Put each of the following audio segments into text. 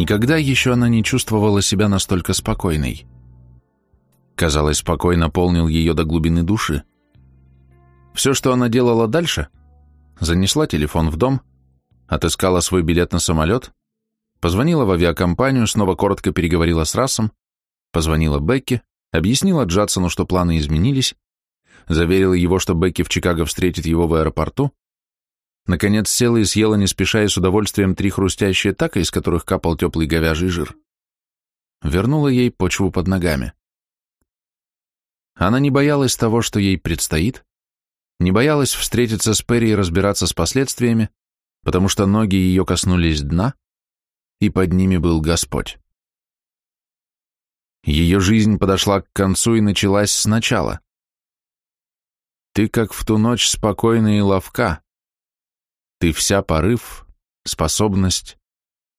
Никогда еще она не чувствовала себя настолько спокойной. Казалось, покой наполнил ее до глубины души. Все, что она делала дальше, занесла телефон в дом, отыскала свой билет на самолет, позвонила в авиакомпанию, снова коротко переговорила с Рассом, позвонила Бекке, объяснила Джадсону, что планы изменились, заверила его, что Бекки в Чикаго встретит его в аэропорту, Наконец села и съела не спеша и с удовольствием три хрустящие така, из которых капал теплый говяжий жир. Вернула ей почву под ногами. Она не боялась того, что ей предстоит, не боялась встретиться с Перри и разбираться с последствиями, потому что ноги ее коснулись дна, и под ними был Господь. Ее жизнь подошла к концу и началась сначала. «Ты, как в ту ночь, спокойная и ловка, ты вся порыв, способность,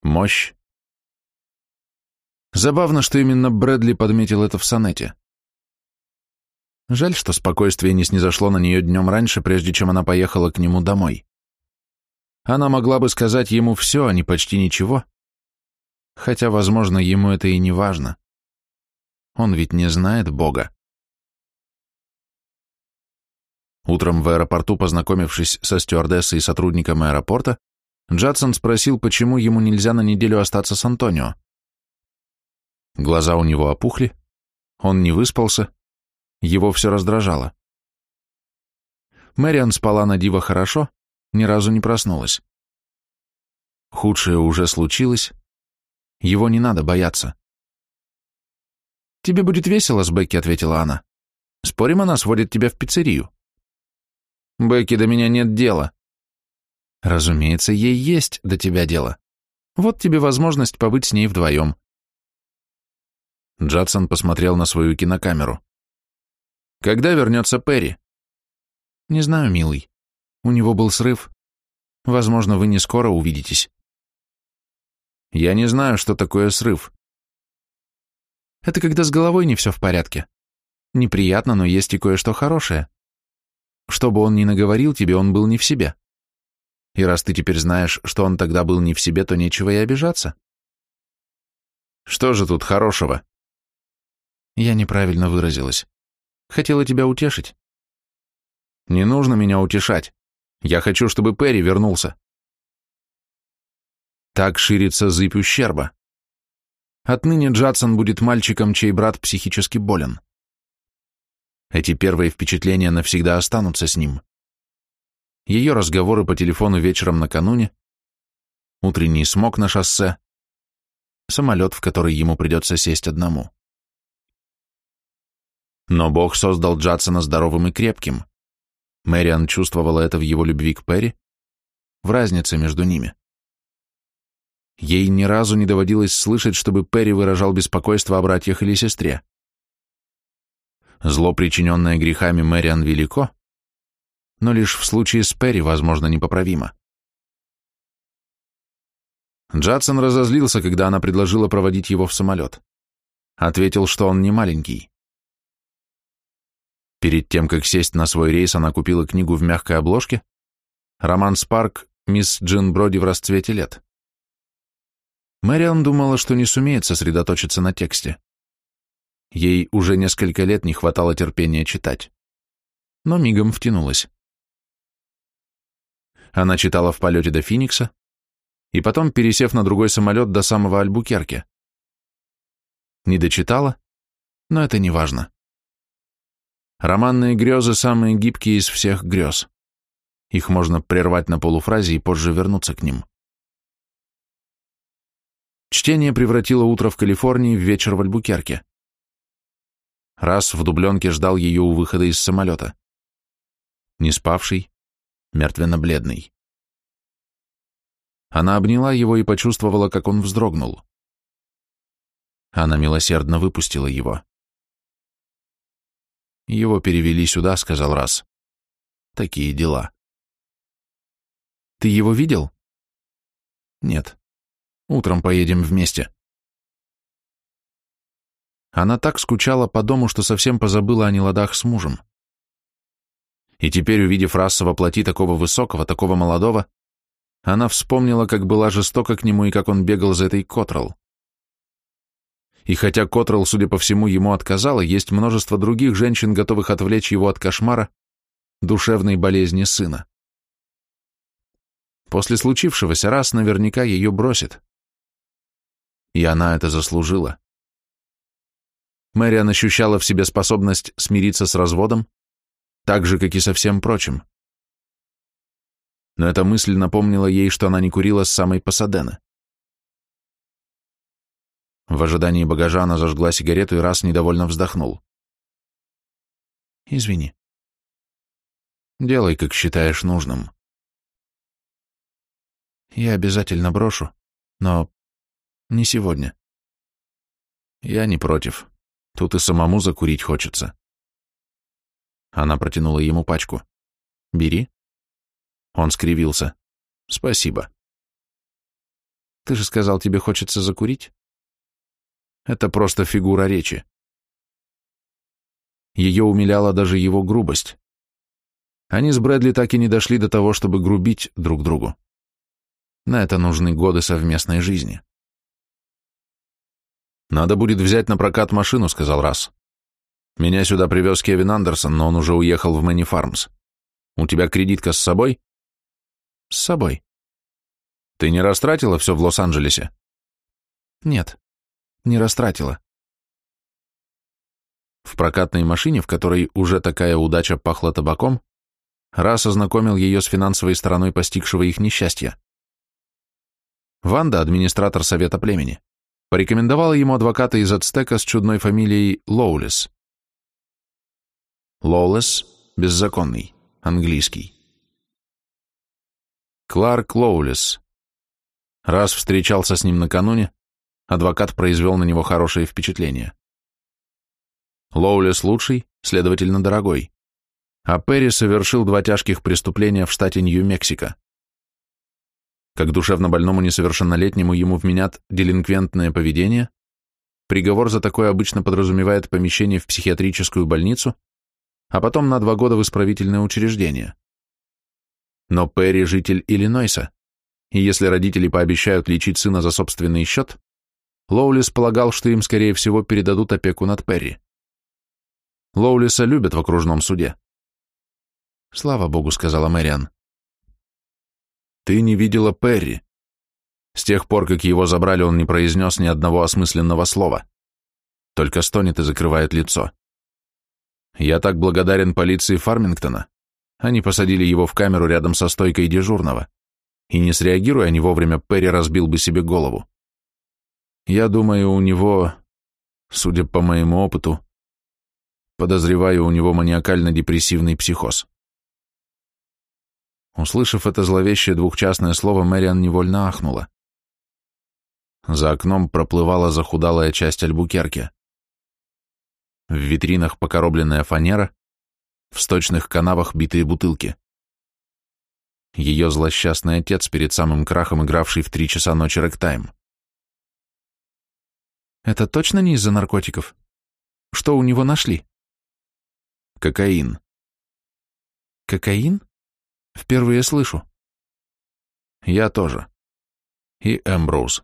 мощь. Забавно, что именно Брэдли подметил это в сонете. Жаль, что спокойствие не снизошло на нее днем раньше, прежде чем она поехала к нему домой. Она могла бы сказать ему все, а не почти ничего. Хотя, возможно, ему это и не важно. Он ведь не знает Бога. Утром в аэропорту, познакомившись со стюардессой и сотрудником аэропорта, Джадсон спросил, почему ему нельзя на неделю остаться с Антонио. Глаза у него опухли, он не выспался, его все раздражало. Мэриан спала на диво хорошо, ни разу не проснулась. Худшее уже случилось, его не надо бояться. «Тебе будет весело с Бекки», — ответила она. «Спорим, она сводит тебя в пиццерию?» Бекки, до меня нет дела». «Разумеется, ей есть до тебя дело. Вот тебе возможность побыть с ней вдвоем». Джадсон посмотрел на свою кинокамеру. «Когда вернется Перри?» «Не знаю, милый. У него был срыв. Возможно, вы не скоро увидитесь». «Я не знаю, что такое срыв». «Это когда с головой не все в порядке. Неприятно, но есть и кое-что хорошее. Что бы он ни наговорил тебе, он был не в себе. И раз ты теперь знаешь, что он тогда был не в себе, то нечего и обижаться. Что же тут хорошего? Я неправильно выразилась. Хотела тебя утешить. Не нужно меня утешать. Я хочу, чтобы Перри вернулся. Так ширится зыбь ущерба. Отныне Джадсон будет мальчиком, чей брат психически болен. Эти первые впечатления навсегда останутся с ним. Ее разговоры по телефону вечером накануне, утренний смог на шоссе, самолет, в который ему придется сесть одному. Но Бог создал Джадсона здоровым и крепким. Мэриан чувствовала это в его любви к Перри, в разнице между ними. Ей ни разу не доводилось слышать, чтобы Перри выражал беспокойство о братьях или сестре зло, причиненное грехами Мэриан, велико, но лишь в случае с Перри, возможно, непоправимо. Джадсон разозлился, когда она предложила проводить его в самолет. Ответил, что он не маленький. Перед тем, как сесть на свой рейс, она купила книгу в мягкой обложке, роман «Спарк» мисс Джин Броди в расцвете лет. Мэриан думала, что не сумеет сосредоточиться на тексте. Ей уже несколько лет не хватало терпения читать. Но мигом втянулась. Она читала в полете до Финикса и потом, пересев на другой самолет, до самого Альбукерке. Не дочитала, но это не важно. Романные грезы самые гибкие из всех грез. Их можно прервать на полуфразе и позже вернуться к ним. Чтение превратило утро в Калифорнии в вечер в Альбукерке раз в дубленке ждал ее у выхода из самолета. Не спавший, мертвенно-бледный. Она обняла его и почувствовала, как он вздрогнул. Она милосердно выпустила его. «Его перевели сюда», — сказал раз. «Такие дела». «Ты его видел?» «Нет. Утром поедем вместе». Она так скучала по дому, что совсем позабыла о неладах с мужем. И теперь, увидев раса во плоти такого высокого, такого молодого, она вспомнила, как была жестока к нему и как он бегал за этой Котрал. И хотя Котрал, судя по всему, ему отказала, есть множество других женщин, готовых отвлечь его от кошмара, душевной болезни сына. После случившегося раз наверняка ее бросит. И она это заслужила. Мэриан ощущала в себе способность смириться с разводом, так же, как и со всем прочим. Но эта мысль напомнила ей, что она не курила с самой Пасадена. В ожидании багажа она зажгла сигарету и раз недовольно вздохнул. «Извини. Делай, как считаешь нужным. Я обязательно брошу, но не сегодня. Я не против». Тут и самому закурить хочется. Она протянула ему пачку. «Бери». Он скривился. «Спасибо». «Ты же сказал, тебе хочется закурить?» «Это просто фигура речи». Ее умиляла даже его грубость. Они с Брэдли так и не дошли до того, чтобы грубить друг другу. На это нужны годы совместной жизни. Надо будет взять на прокат машину, сказал Расс. Меня сюда привез Кевин Андерсон, но он уже уехал в Мэнни Фармс. У тебя кредитка с собой? С собой. Ты не растратила все в Лос-Анджелесе? Нет, не растратила. В прокатной машине, в которой уже такая удача пахла табаком, Расс ознакомил ее с финансовой стороной постигшего их несчастья. Ванда, администратор Совета племени, порекомендовала ему адвоката из Ацтека с чудной фамилией Лоулес. Лоулес – беззаконный, английский. Кларк Лоулес. Раз встречался с ним накануне, адвокат произвел на него хорошее впечатление. Лоулес лучший, следовательно, дорогой. А Перри совершил два тяжких преступления в штате Нью-Мексико как душевно больному несовершеннолетнему ему вменят делинквентное поведение, приговор за такое обычно подразумевает помещение в психиатрическую больницу, а потом на два года в исправительное учреждение. Но Перри – житель Иллинойса, и если родители пообещают лечить сына за собственный счет, Лоулис полагал, что им, скорее всего, передадут опеку над Перри. Лоулиса любят в окружном суде. «Слава богу», — сказала Мэриан. Ты не видела Перри. С тех пор, как его забрали, он не произнес ни одного осмысленного слова. Только стонет и закрывает лицо. Я так благодарен полиции Фармингтона. Они посадили его в камеру рядом со стойкой дежурного. И не среагируя не вовремя, Перри разбил бы себе голову. Я думаю, у него, судя по моему опыту, подозреваю, у него маниакально-депрессивный психоз. Услышав это зловещее двухчастное слово, Мэриан невольно ахнула. За окном проплывала захудалая часть Альбукерки. В витринах покоробленная фанера, в сточных канавах битые бутылки. Ее злосчастный отец перед самым крахом, игравший в три часа ночи рэктайм. «Это точно не из-за наркотиков? Что у него нашли?» «Кокаин». «Кокаин?» Впервые слышу. Я тоже. И Эмброуз.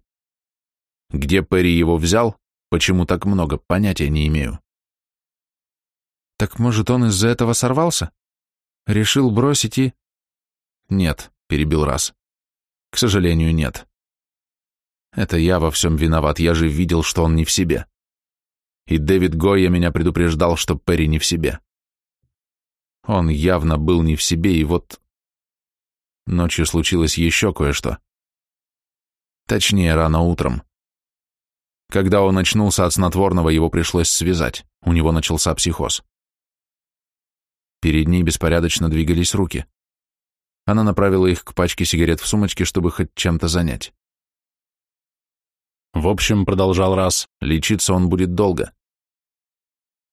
Где Перри его взял, почему так много, понятия не имею. Так может, он из-за этого сорвался? Решил бросить и... Нет, перебил раз. К сожалению, нет. Это я во всем виноват, я же видел, что он не в себе. И Дэвид Гойя меня предупреждал, что Перри не в себе. Он явно был не в себе, и вот Ночью случилось еще кое-что. Точнее, рано утром. Когда он очнулся от снотворного, его пришлось связать. У него начался психоз. Перед ней беспорядочно двигались руки. Она направила их к пачке сигарет в сумочке, чтобы хоть чем-то занять. В общем, продолжал Раз, лечиться он будет долго.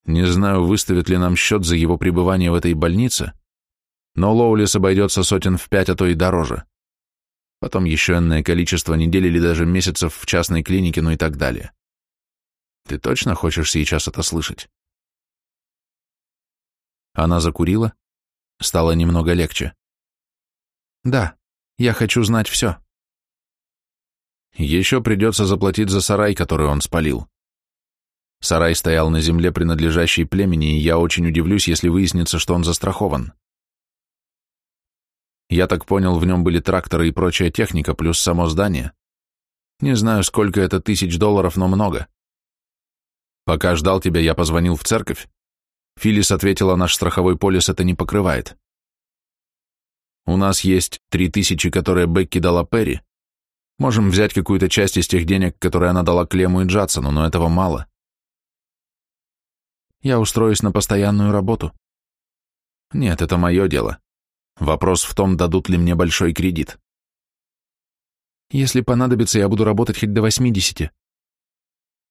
Не знаю, выставит ли нам счет за его пребывание в этой больнице, но Лоулис обойдется сотен в пять, а то и дороже. Потом еще иное количество недель или даже месяцев в частной клинике, ну и так далее. Ты точно хочешь сейчас это слышать? Она закурила. Стало немного легче. Да, я хочу знать все. Еще придется заплатить за сарай, который он спалил. Сарай стоял на земле, принадлежащей племени, и я очень удивлюсь, если выяснится, что он застрахован. Я так понял, в нем были тракторы и прочая техника, плюс само здание. Не знаю, сколько это тысяч долларов, но много. Пока ждал тебя, я позвонил в церковь. Филис ответила, наш страховой полис это не покрывает. У нас есть три тысячи, которые Бекки дала Перри. Можем взять какую-то часть из тех денег, которые она дала Клему и Джадсону, но этого мало. Я устроюсь на постоянную работу. Нет, это мое дело. Вопрос в том, дадут ли мне большой кредит. Если понадобится, я буду работать хоть до 80.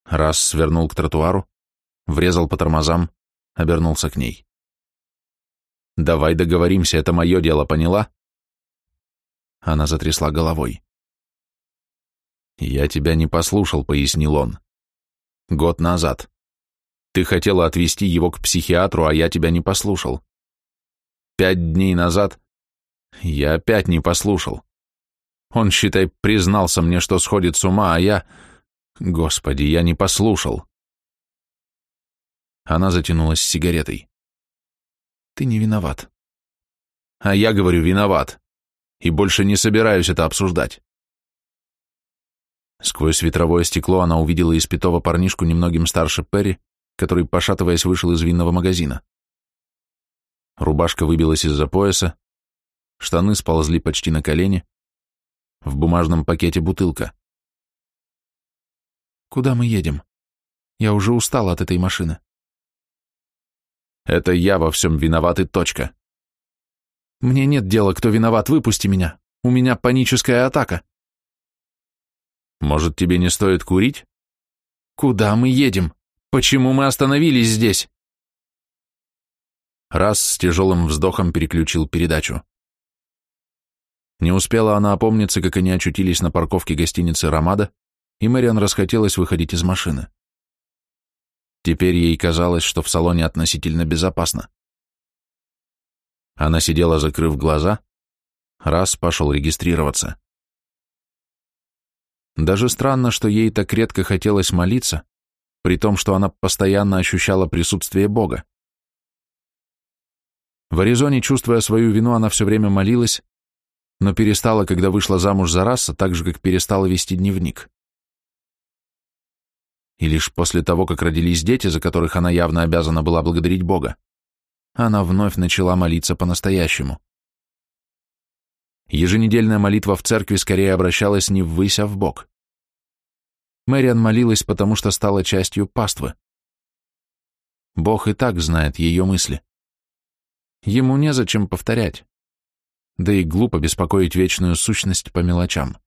Раз свернул к тротуару, врезал по тормозам, обернулся к ней. Давай договоримся, это мое дело, поняла? Она затрясла головой. Я тебя не послушал, пояснил он. Год назад. Ты хотела отвезти его к психиатру, а я тебя не послушал. Пять дней назад я опять не послушал. Он, считай, признался мне, что сходит с ума, а я... Господи, я не послушал. Она затянулась сигаретой. Ты не виноват. А я говорю, виноват. И больше не собираюсь это обсуждать. Сквозь ветровое стекло она увидела испитого парнишку немногим старше Перри, который, пошатываясь, вышел из винного магазина. Рубашка выбилась из-за пояса, штаны сползли почти на колени, в бумажном пакете бутылка. «Куда мы едем? Я уже устала от этой машины». «Это я во всем виноват и точка». «Мне нет дела, кто виноват, выпусти меня. У меня паническая атака». «Может, тебе не стоит курить?» «Куда мы едем? Почему мы остановились здесь?» раз с тяжелым вздохом переключил передачу. Не успела она опомниться, как они очутились на парковке гостиницы «Ромада», и Мэриан расхотелось выходить из машины. Теперь ей казалось, что в салоне относительно безопасно. Она сидела, закрыв глаза, раз пошел регистрироваться. Даже странно, что ей так редко хотелось молиться, при том, что она постоянно ощущала присутствие Бога. В Аризоне, чувствуя свою вину, она все время молилась, но перестала, когда вышла замуж за Расса, так же, как перестала вести дневник. И лишь после того, как родились дети, за которых она явно обязана была благодарить Бога, она вновь начала молиться по-настоящему. Еженедельная молитва в церкви скорее обращалась не ввысь, а Бог. Мэриан молилась, потому что стала частью паствы. Бог и так знает ее мысли. Ему незачем повторять. Да и глупо беспокоить вечную сущность по мелочам.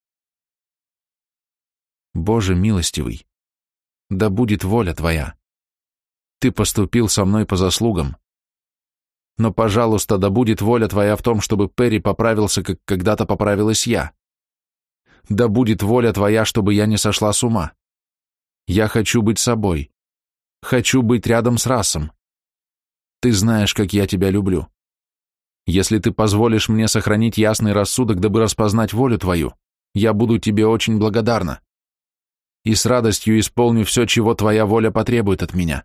Боже милостивый, да будет воля Твоя. Ты поступил со мной по заслугам. Но, пожалуйста, да будет воля Твоя в том, чтобы Перри поправился, как когда-то поправилась я. Да будет воля Твоя, чтобы я не сошла с ума. Я хочу быть собой. Хочу быть рядом с расом. Ты знаешь, как я тебя люблю. Если ты позволишь мне сохранить ясный рассудок, дабы распознать волю твою, я буду тебе очень благодарна. И с радостью исполню все, чего твоя воля потребует от меня.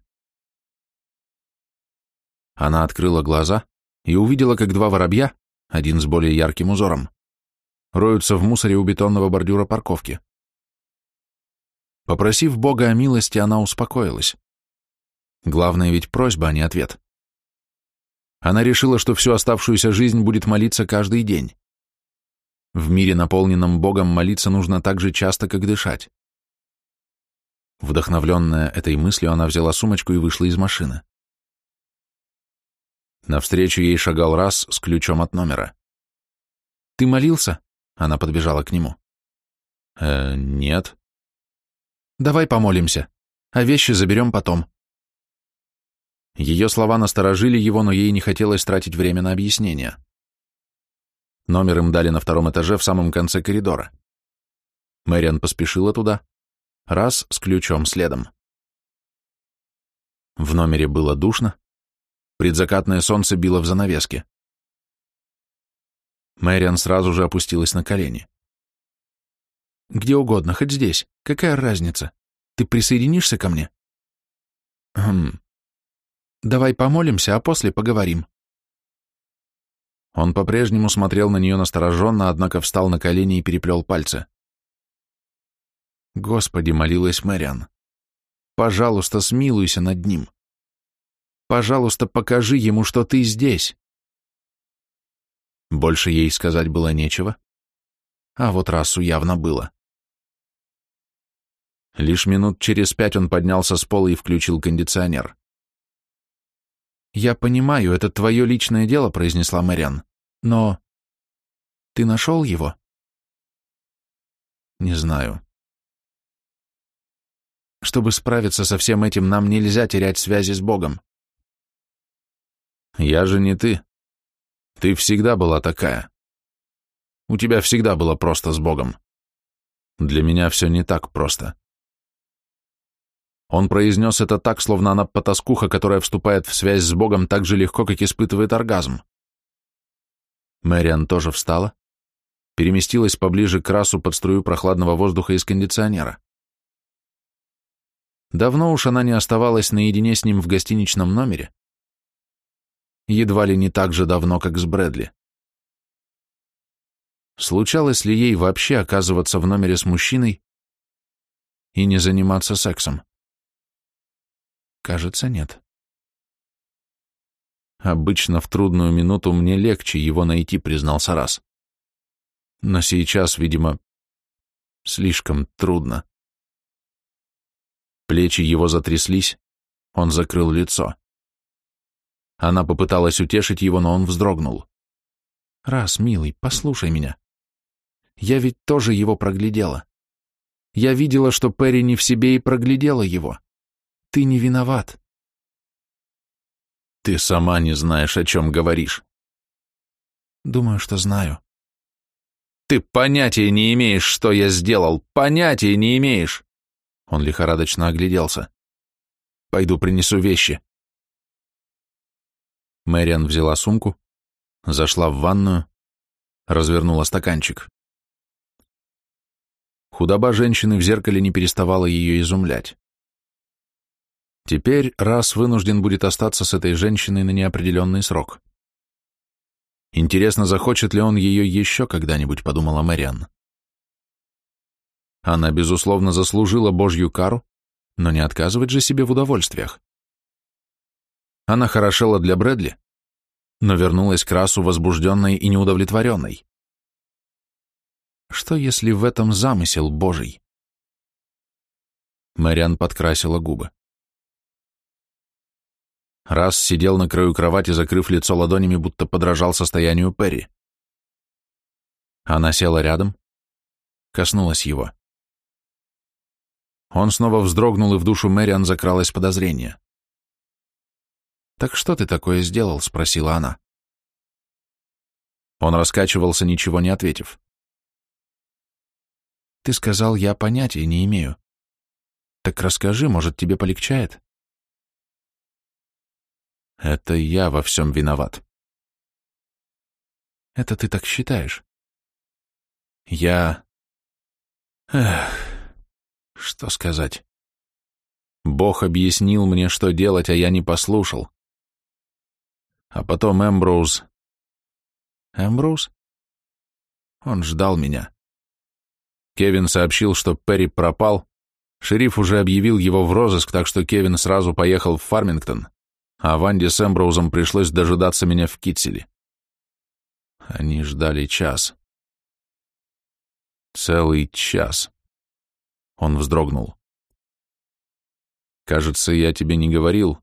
Она открыла глаза и увидела, как два воробья, один с более ярким узором, роются в мусоре у бетонного бордюра парковки. Попросив Бога о милости, она успокоилась. Главное ведь просьба, а не ответ. Она решила, что всю оставшуюся жизнь будет молиться каждый день. В мире, наполненном Богом, молиться нужно так же часто, как дышать. Вдохновленная этой мыслью, она взяла сумочку и вышла из машины. Навстречу ей шагал раз с ключом от номера. «Ты молился?» — она подбежала к нему. «Э, нет». «Давай помолимся, а вещи заберем потом». Ее слова насторожили его, но ей не хотелось тратить время на объяснение. Номер им дали на втором этаже в самом конце коридора. Мэриан поспешила туда, раз с ключом следом. В номере было душно, предзакатное солнце било в занавеске. Мэриан сразу же опустилась на колени. «Где угодно, хоть здесь. Какая разница? Ты присоединишься ко мне?» «Хм, Давай помолимся, а после поговорим». Он по-прежнему смотрел на нее настороженно, однако встал на колени и переплел пальцы. «Господи!» — молилась Мэриан. «Пожалуйста, смилуйся над ним. Пожалуйста, покажи ему, что ты здесь». Больше ей сказать было нечего. А вот расу явно было. Лишь минут через пять он поднялся с пола и включил кондиционер. «Я понимаю, это твое личное дело», — произнесла Мэриан. «Но...» «Ты нашел его?» «Не знаю». «Чтобы справиться со всем этим, нам нельзя терять связи с Богом». «Я же не ты. Ты всегда была такая. У тебя всегда было просто с Богом. Для меня все не так просто». Он произнес это так, словно она потаскуха, которая вступает в связь с Богом так же легко, как испытывает оргазм. Мэриан тоже встала, переместилась поближе к расу под струю прохладного воздуха из кондиционера. Давно уж она не оставалась наедине с ним в гостиничном номере. Едва ли не так же давно, как с Брэдли. Случалось ли ей вообще оказываться в номере с мужчиной и не заниматься сексом? Кажется, нет. Обычно в трудную минуту мне легче его найти, признался раз. Но сейчас, видимо, слишком трудно. Плечи его затряслись, он закрыл лицо. Она попыталась утешить его, но он вздрогнул. «Раз, милый, послушай меня. Я ведь тоже его проглядела. Я видела, что Перри не в себе и проглядела его. Ты не виноват. Ты сама не знаешь, о чем говоришь. Думаю, что знаю. Ты понятия не имеешь, что я сделал. Понятия не имеешь. Он лихорадочно огляделся. Пойду принесу вещи. Мэриан взяла сумку, зашла в ванную, развернула стаканчик. Худоба женщины в зеркале не переставала ее изумлять. Теперь раз вынужден будет остаться с этой женщиной на неопределенный срок. Интересно, захочет ли он ее еще когда-нибудь, подумала Мариан. Она, безусловно, заслужила Божью кару, но не отказывать же себе в удовольствиях. Она хорошела для Брэдли, но вернулась к расу возбужденной и неудовлетворенной. Что, если в этом замысел Божий? Мэриан подкрасила губы. Раз сидел на краю кровати, закрыв лицо ладонями, будто подражал состоянию Перри. Она села рядом, коснулась его. Он снова вздрогнул, и в душу Мэриан закралось подозрение. «Так что ты такое сделал?» — спросила она. Он раскачивался, ничего не ответив. «Ты сказал, я понятия не имею. Так расскажи, может, тебе полегчает?» Это я во всем виноват. Это ты так считаешь? Я... Эх, что сказать? Бог объяснил мне, что делать, а я не послушал. А потом Эмбруз, Эмбруз, Он ждал меня. Кевин сообщил, что Перри пропал. Шериф уже объявил его в розыск, так что Кевин сразу поехал в Фармингтон а Ванде с Эмброузом пришлось дожидаться меня в кителе. Они ждали час. Целый час. Он вздрогнул. «Кажется, я тебе не говорил».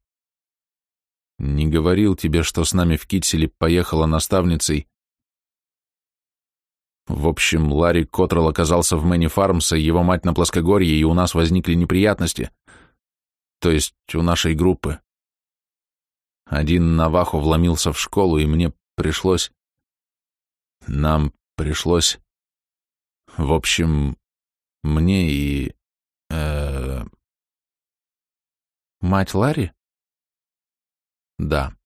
«Не говорил тебе, что с нами в кителе поехала наставницей». В общем, Ларри Коттрелл оказался в Мэнни Фармса, его мать на плоскогорье, и у нас возникли неприятности. То есть у нашей группы. Один Наваху вломился в школу, и мне пришлось... Нам пришлось... В общем, мне и... Э... Мать Ларри? Да.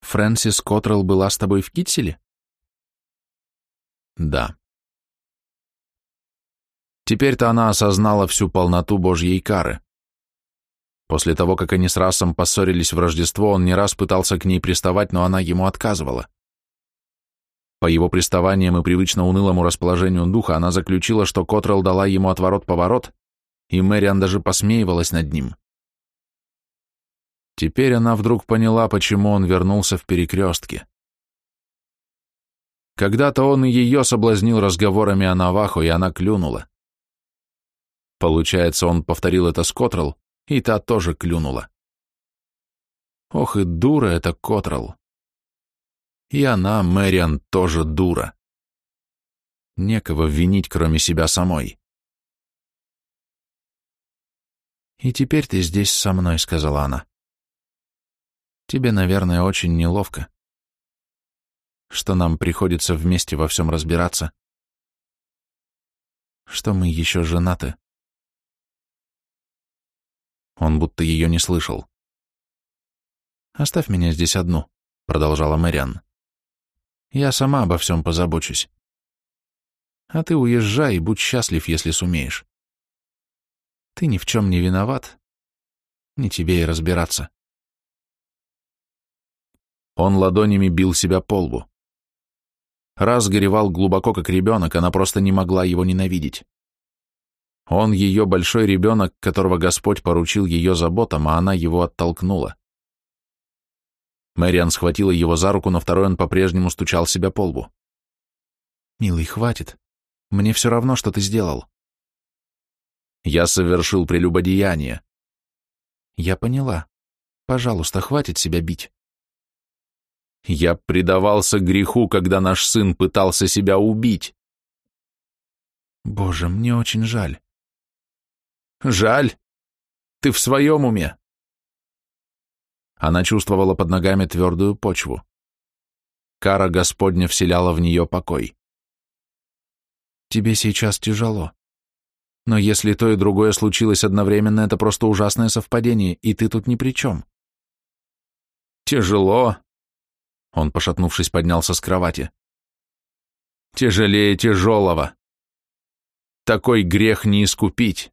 Фрэнсис Котрелл была с тобой в Китселе? Да. Теперь-то она осознала всю полноту Божьей кары. После того, как они с Расом поссорились в Рождество, он не раз пытался к ней приставать, но она ему отказывала. По его приставаниям и привычно унылому расположению духа она заключила, что Котрелл дала ему отворот-поворот, и Мэриан даже посмеивалась над ним. Теперь она вдруг поняла, почему он вернулся в перекрестке. Когда-то он и ее соблазнил разговорами о Навахо, и она клюнула. Получается, он повторил это с Котрелл, и та тоже клюнула. Ох и дура это Котрал. И она, Мэриан, тоже дура. Некого винить, кроме себя самой. «И теперь ты здесь со мной», — сказала она. «Тебе, наверное, очень неловко, что нам приходится вместе во всем разбираться, что мы еще женаты». Он будто ее не слышал. «Оставь меня здесь одну», — продолжала Мэриан. «Я сама обо всем позабочусь. А ты уезжай и будь счастлив, если сумеешь. Ты ни в чем не виноват. Не тебе и разбираться». Он ладонями бил себя по лбу. Раз горевал глубоко, как ребенок, она просто не могла его ненавидеть. Он ее большой ребенок, которого Господь поручил ее заботам, а она его оттолкнула. Мэриан схватила его за руку, но второй он по-прежнему стучал себя по лбу. «Милый, хватит. Мне все равно, что ты сделал». «Я совершил прелюбодеяние». «Я поняла. Пожалуйста, хватит себя бить». «Я предавался греху, когда наш сын пытался себя убить». «Боже, мне очень жаль. Жаль. Ты в своем уме?» Она чувствовала под ногами твердую почву. Кара Господня вселяла в нее покой. «Тебе сейчас тяжело. Но если то и другое случилось одновременно, это просто ужасное совпадение, и ты тут ни при чем». «Тяжело?» Он, пошатнувшись, поднялся с кровати. «Тяжелее тяжелого. Такой грех не искупить».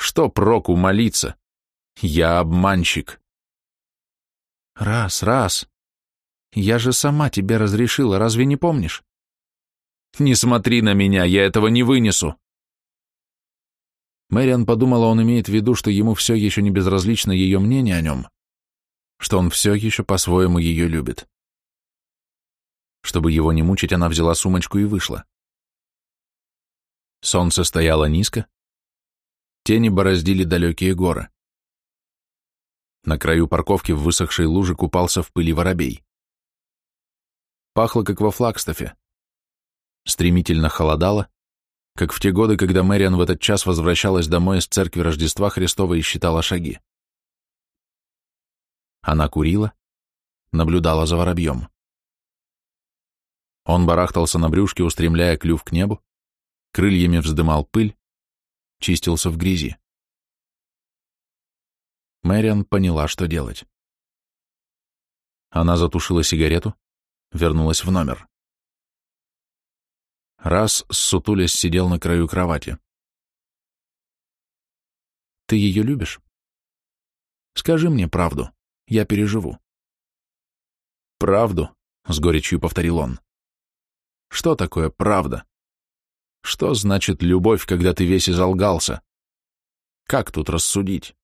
Что проку молиться? Я обманщик. Раз, раз. Я же сама тебе разрешила, разве не помнишь? Не смотри на меня, я этого не вынесу. Мэриан подумала, он имеет в виду, что ему все еще не безразлично ее мнение о нем, что он все еще по-своему ее любит. Чтобы его не мучить, она взяла сумочку и вышла. Солнце стояло низко, Тени бороздили далекие горы. На краю парковки в высохшей луже купался в пыли воробей. Пахло, как во Флагстафе. Стремительно холодало, как в те годы, когда Мэриан в этот час возвращалась домой из церкви Рождества Христова и считала шаги. Она курила, наблюдала за воробьем. Он барахтался на брюшке, устремляя клюв к небу, крыльями вздымал пыль, чистился в грязи. Мэриан поняла, что делать. Она затушила сигарету, вернулась в номер. Раз сутулясь сидел на краю кровати. «Ты ее любишь? Скажи мне правду, я переживу». «Правду?» — с горечью повторил он. «Что такое правда?» Что значит любовь, когда ты весь изолгался? Как тут рассудить?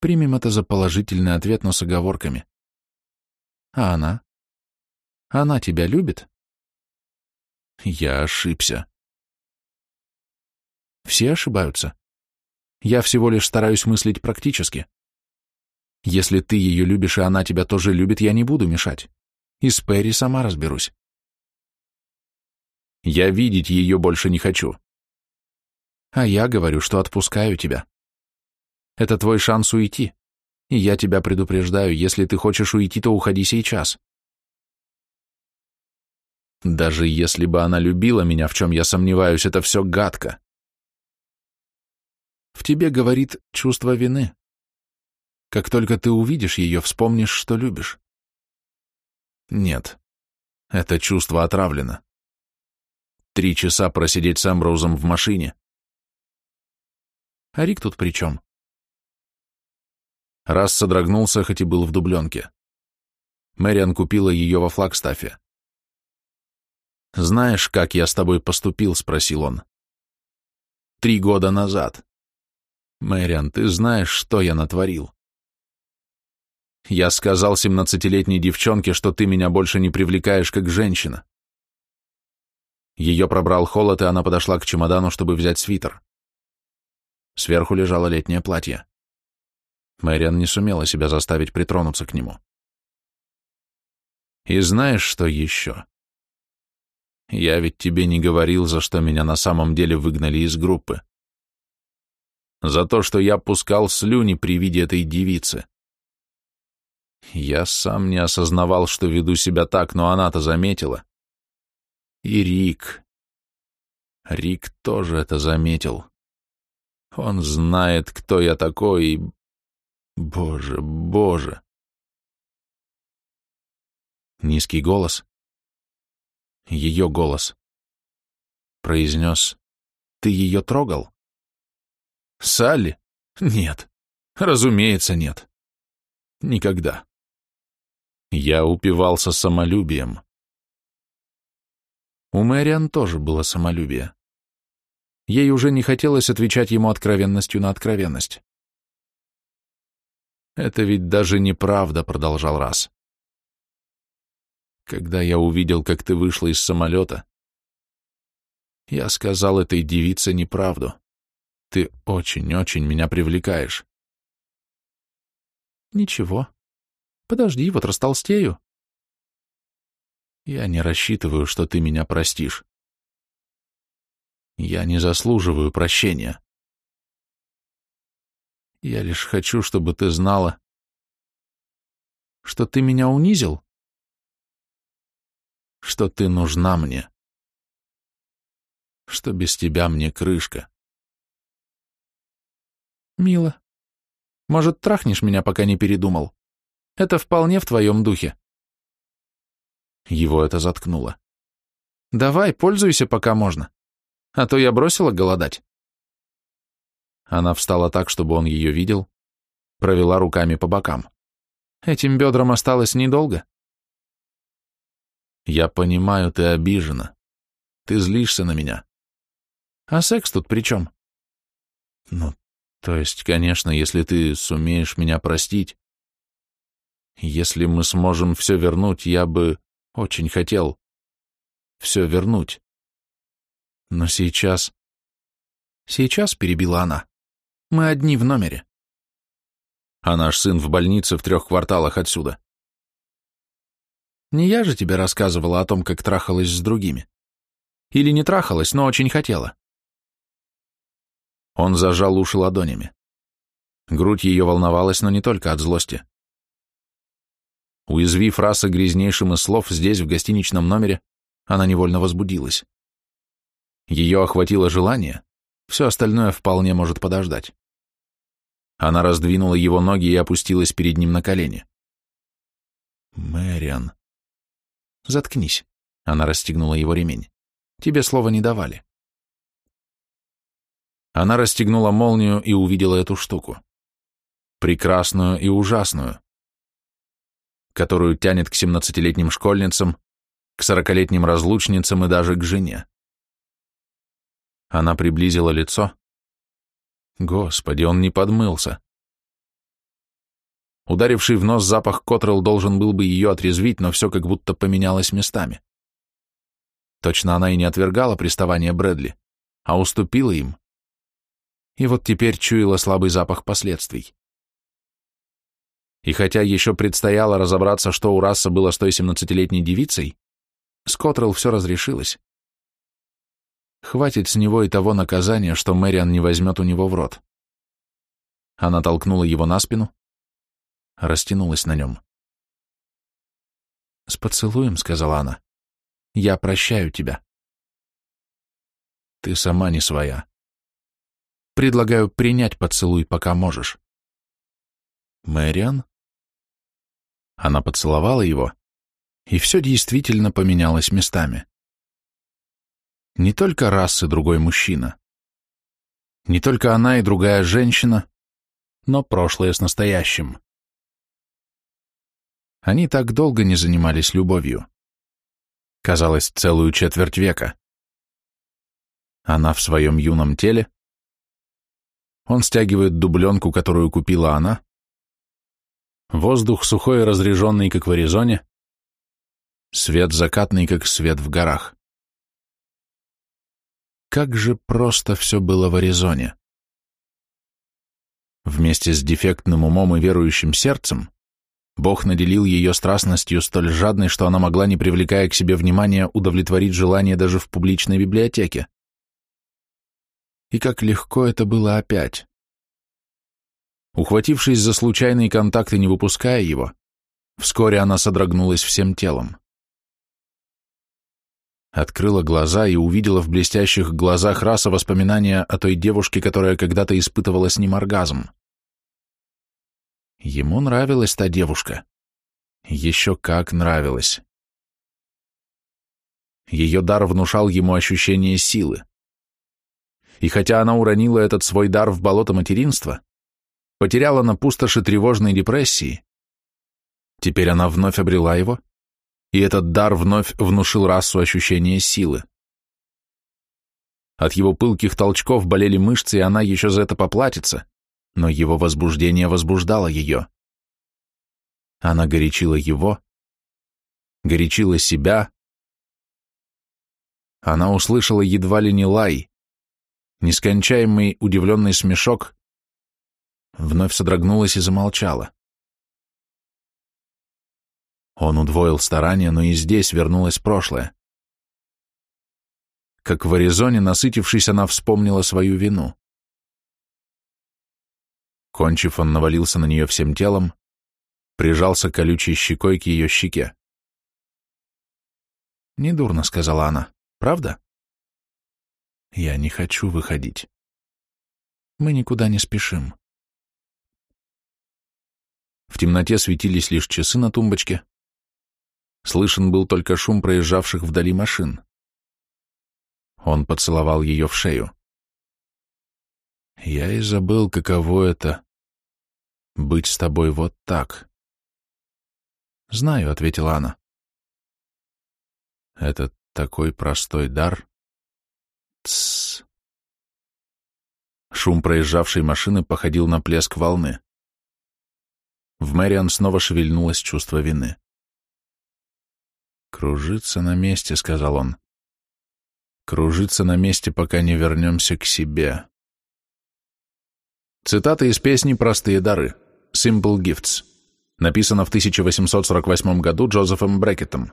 Примем это за положительный ответ, но с оговорками. А она? Она тебя любит? Я ошибся. Все ошибаются. Я всего лишь стараюсь мыслить практически. Если ты ее любишь, и она тебя тоже любит, я не буду мешать. И с Перри сама разберусь. Я видеть ее больше не хочу. А я говорю, что отпускаю тебя. Это твой шанс уйти. И я тебя предупреждаю, если ты хочешь уйти, то уходи сейчас. Даже если бы она любила меня, в чем я сомневаюсь, это все гадко. В тебе говорит чувство вины. Как только ты увидишь ее, вспомнишь, что любишь. Нет, это чувство отравлено. Три часа просидеть с Амброузом в машине. А Рик тут при чем? Раз содрогнулся, хоть и был в дубленке. Мэриан купила ее во флагстафе. «Знаешь, как я с тобой поступил?» — спросил он. «Три года назад. Мэриан, ты знаешь, что я натворил?» «Я сказал семнадцатилетней девчонке, что ты меня больше не привлекаешь как женщина. Ее пробрал холод, и она подошла к чемодану, чтобы взять свитер. Сверху лежало летнее платье. Мэриан не сумела себя заставить притронуться к нему. «И знаешь, что еще? Я ведь тебе не говорил, за что меня на самом деле выгнали из группы. За то, что я пускал слюни при виде этой девицы. Я сам не осознавал, что веду себя так, но она-то заметила». И Рик. Рик тоже это заметил. Он знает, кто я такой, и... Боже, боже. Низкий голос. Ее голос. Произнес. Ты ее трогал? Салли? Нет. Разумеется, нет. Никогда. Я упивался самолюбием. У Мэриан тоже было самолюбие. Ей уже не хотелось отвечать ему откровенностью на откровенность. «Это ведь даже неправда», — продолжал Раз. «Когда я увидел, как ты вышла из самолета, я сказал этой девице неправду. Ты очень-очень меня привлекаешь». «Ничего. Подожди, вот растолстею. Я не рассчитываю, что ты меня простишь. Я не заслуживаю прощения. Я лишь хочу, чтобы ты знала, что ты меня унизил, что ты нужна мне, что без тебя мне крышка. Мила, может, трахнешь меня, пока не передумал? Это вполне в твоем духе. Его это заткнуло. «Давай, пользуйся, пока можно. А то я бросила голодать». Она встала так, чтобы он ее видел, провела руками по бокам. «Этим бедрам осталось недолго». «Я понимаю, ты обижена. Ты злишься на меня. А секс тут при чем?» «Ну, то есть, конечно, если ты сумеешь меня простить, если мы сможем все вернуть, я бы...» Очень хотел все вернуть. Но сейчас... Сейчас, — перебила она, — мы одни в номере. А наш сын в больнице в трех кварталах отсюда. Не я же тебе рассказывала о том, как трахалась с другими. Или не трахалась, но очень хотела. Он зажал уши ладонями. Грудь ее волновалась, но не только от злости. Уязвив фраза грязнейшим из слов здесь, в гостиничном номере, она невольно возбудилась. Ее охватило желание, все остальное вполне может подождать. Она раздвинула его ноги и опустилась перед ним на колени. «Мэриан...» «Заткнись», — она расстегнула его ремень. «Тебе слова не давали». Она расстегнула молнию и увидела эту штуку. Прекрасную и ужасную, которую тянет к семнадцатилетним школьницам, к сорокалетним разлучницам и даже к жене. Она приблизила лицо. Господи, он не подмылся. Ударивший в нос запах Котрелл должен был бы ее отрезвить, но все как будто поменялось местами. Точно она и не отвергала приставания Брэдли, а уступила им. И вот теперь чуяла слабый запах последствий. И хотя еще предстояло разобраться, что у Расса было с той 17-летней девицей, Скоттрелл все разрешилось. Хватит с него и того наказания, что Мэриан не возьмет у него в рот. Она толкнула его на спину, растянулась на нем. «С поцелуем», — сказала она, — «я прощаю тебя». «Ты сама не своя. Предлагаю принять поцелуй, пока можешь». «Мэриан?» Она поцеловала его, и все действительно поменялось местами. Не только раз и другой мужчина. Не только она и другая женщина, но прошлое с настоящим. Они так долго не занимались любовью. Казалось, целую четверть века. Она в своем юном теле. Он стягивает дубленку, которую купила она, Воздух сухой и разреженный, как в Аризоне. Свет закатный, как свет в горах. Как же просто все было в Аризоне. Вместе с дефектным умом и верующим сердцем Бог наделил ее страстностью столь жадной, что она могла, не привлекая к себе внимания, удовлетворить желание даже в публичной библиотеке. И как легко это было опять. Ухватившись за случайные контакты, не выпуская его, вскоре она содрогнулась всем телом. Открыла глаза и увидела в блестящих глазах раса воспоминания о той девушке, которая когда-то испытывала с ним оргазм. Ему нравилась та девушка. Еще как нравилась. Ее дар внушал ему ощущение силы. И хотя она уронила этот свой дар в болото материнства, потеряла на пустоши тревожной депрессии. Теперь она вновь обрела его, и этот дар вновь внушил расу ощущение силы. От его пылких толчков болели мышцы, и она еще за это поплатится, но его возбуждение возбуждало ее. Она горячила его, горячила себя. Она услышала едва ли не лай, нескончаемый удивленный смешок, вновь содрогнулась и замолчала. Он удвоил старания, но и здесь вернулось прошлое. Как в Аризоне, насытившись, она вспомнила свою вину. Кончив, он навалился на нее всем телом, прижался колючей щекой к ее щеке. «Недурно», — сказала она, — «правда?» «Я не хочу выходить. Мы никуда не спешим. В темноте светились лишь часы на тумбочке. Слышен был только шум проезжавших вдали машин. Он поцеловал ее в шею. Я и забыл, каково это — быть с тобой вот так. «Знаю», — ответила она. «Это такой простой дар». Тссс. Шум проезжавшей машины походил на плеск волны. В Мэриан снова шевельнулось чувство вины. «Кружиться на месте», — сказал он. «Кружиться на месте, пока не вернемся к себе». Цитата из песни «Простые дары» «Simple Gifts», написана в 1848 году Джозефом Брекетом.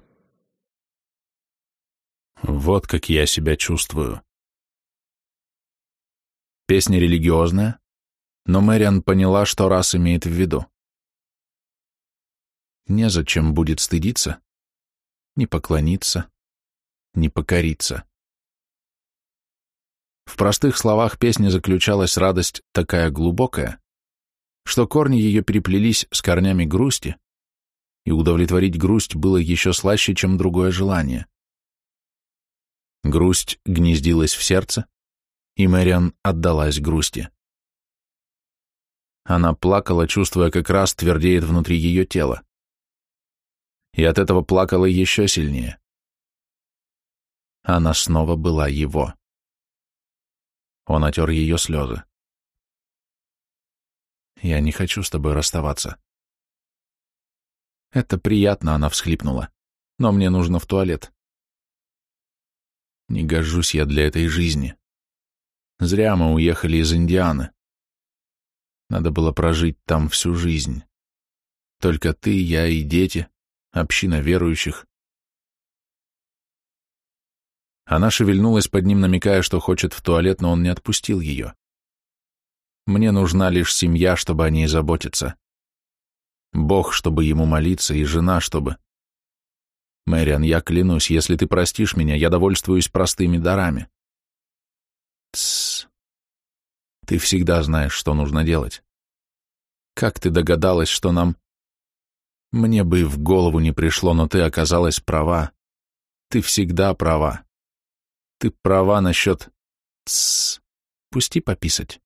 «Вот как я себя чувствую». Песня религиозная, но Мэриан поняла, что раз имеет в виду. Незачем будет стыдиться, не поклониться, не покориться. В простых словах песни заключалась радость такая глубокая, что корни ее переплелись с корнями грусти, и удовлетворить грусть было еще слаще, чем другое желание. Грусть гнездилась в сердце, и Мэриан отдалась грусти. Она плакала, чувствуя, как раз твердеет внутри ее тела и от этого плакала еще сильнее. Она снова была его. Он отер ее слезы. «Я не хочу с тобой расставаться». «Это приятно», — она всхлипнула. «Но мне нужно в туалет». «Не гожусь я для этой жизни. Зря мы уехали из Индианы. Надо было прожить там всю жизнь. Только ты, я и дети, община верующих. Она шевельнулась под ним, намекая, что хочет в туалет, но он не отпустил ее. Мне нужна лишь семья, чтобы о ней заботиться. Бог, чтобы ему молиться, и жена, чтобы... Мэриан, я клянусь, если ты простишь меня, я довольствуюсь простыми дарами. Тссс. Ты всегда знаешь, что нужно делать. Как ты догадалась, что нам... Мне бы в голову не пришло, но ты оказалась права. Ты всегда права. Ты права насчет... Тссс. Пусти пописать.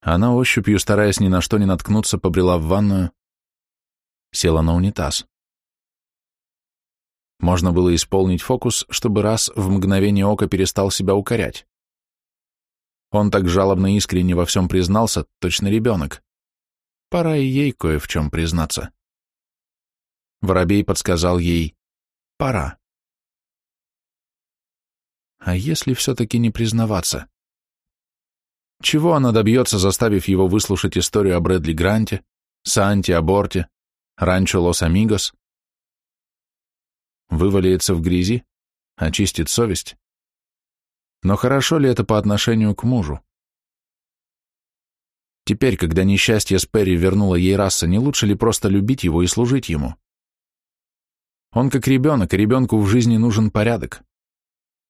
Она ощупью, стараясь ни на что не наткнуться, побрела в ванную, села на унитаз. Можно было исполнить фокус, чтобы раз в мгновение ока перестал себя укорять. Он так жалобно искренне во всем признался, точно ребенок. Пора и ей кое в чем признаться. Воробей подсказал ей «пора». А если все-таки не признаваться? Чего она добьется, заставив его выслушать историю о Брэдли Гранте, Санте Аборте, Ранчо Лос-Амигос? Вывалится в грязи, очистит совесть. Но хорошо ли это по отношению к мужу? Теперь, когда несчастье с Перри вернуло ей раса, не лучше ли просто любить его и служить ему? Он как ребенок, и ребенку в жизни нужен порядок.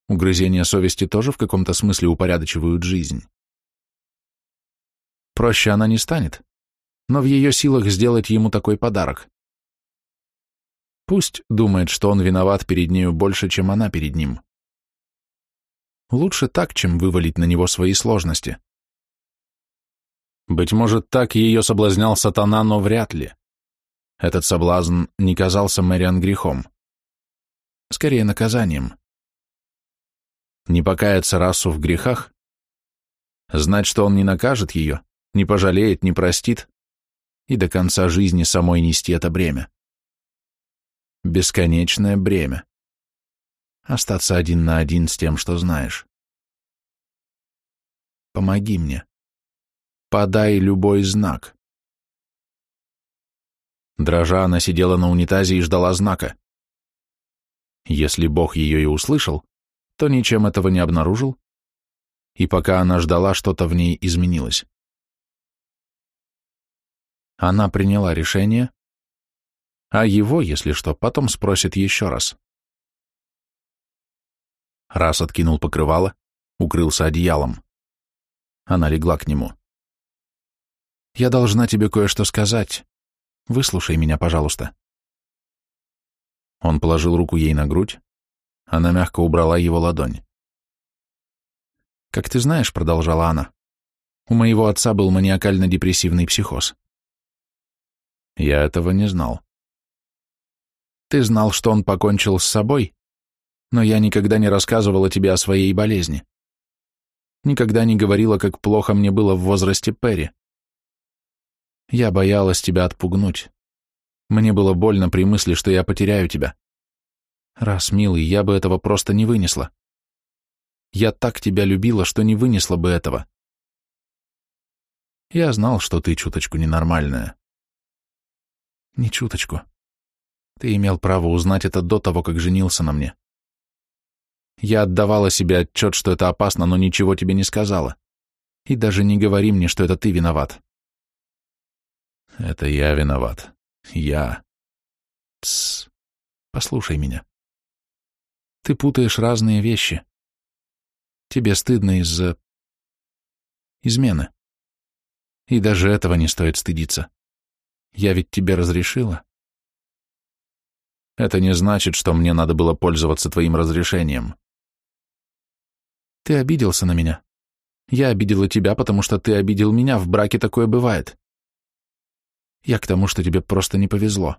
Угрызения совести тоже в каком-то смысле упорядочивают жизнь. Проще она не станет, но в ее силах сделать ему такой подарок. Пусть думает, что он виноват перед нею больше, чем она перед ним. Лучше так, чем вывалить на него свои сложности. Быть может, так ее соблазнял сатана, но вряд ли. Этот соблазн не казался Мэриан грехом. Скорее, наказанием. Не покаяться расу в грехах? Знать, что он не накажет ее, не пожалеет, не простит, и до конца жизни самой нести это бремя. Бесконечное бремя. Остаться один на один с тем, что знаешь. Помоги мне подай любой знак. Дрожа, она сидела на унитазе и ждала знака. Если Бог ее и услышал, то ничем этого не обнаружил, и пока она ждала, что-то в ней изменилось. Она приняла решение, а его, если что, потом спросит еще раз. Раз откинул покрывало, укрылся одеялом. Она легла к нему. — я должна тебе кое-что сказать. Выслушай меня, пожалуйста. Он положил руку ей на грудь. Она мягко убрала его ладонь. «Как ты знаешь», — продолжала она, — «у моего отца был маниакально-депрессивный психоз». «Я этого не знал». «Ты знал, что он покончил с собой, но я никогда не рассказывала тебе о своей болезни. Никогда не говорила, как плохо мне было в возрасте Перри. Я боялась тебя отпугнуть. Мне было больно при мысли, что я потеряю тебя. Раз, милый, я бы этого просто не вынесла. Я так тебя любила, что не вынесла бы этого. Я знал, что ты чуточку ненормальная. Не чуточку. Ты имел право узнать это до того, как женился на мне. Я отдавала себе отчет, что это опасно, но ничего тебе не сказала. И даже не говори мне, что это ты виноват. Это я виноват. Я. Тссс. Послушай меня. Ты путаешь разные вещи. Тебе стыдно из-за... измены. И даже этого не стоит стыдиться. Я ведь тебе разрешила. Это не значит, что мне надо было пользоваться твоим разрешением. Ты обиделся на меня. Я обидела тебя, потому что ты обидел меня, в браке такое бывает. Я к тому, что тебе просто не повезло.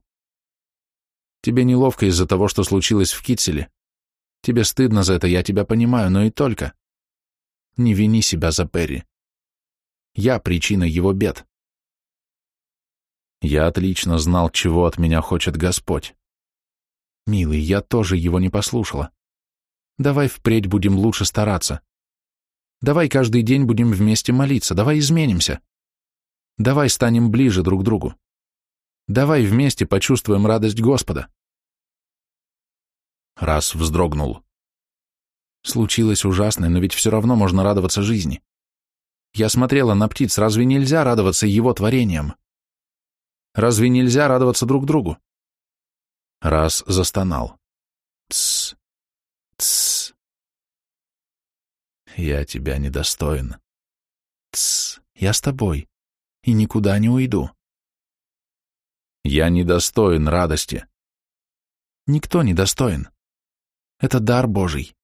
Тебе неловко из-за того, что случилось в Китселе. Тебе стыдно за это, я тебя понимаю, но и только. Не вини себя за Перри. Я причина его бед. Я отлично знал, чего от меня хочет Господь. Милый, я тоже его не послушала. Давай впредь будем лучше стараться. Давай каждый день будем вместе молиться, давай изменимся. Давай станем ближе друг к другу. Давай вместе почувствуем радость Господа. Раз вздрогнул. Случилось ужасное, но ведь все равно можно радоваться жизни. Я смотрела на птиц, разве нельзя радоваться его творением? Разве нельзя радоваться друг другу? Раз застонал. Тсс, тсс. Я тебя недостоин. Тсс, я с тобой и никуда не уйду. Я недостоин радости. Никто не достоин. Это дар Божий.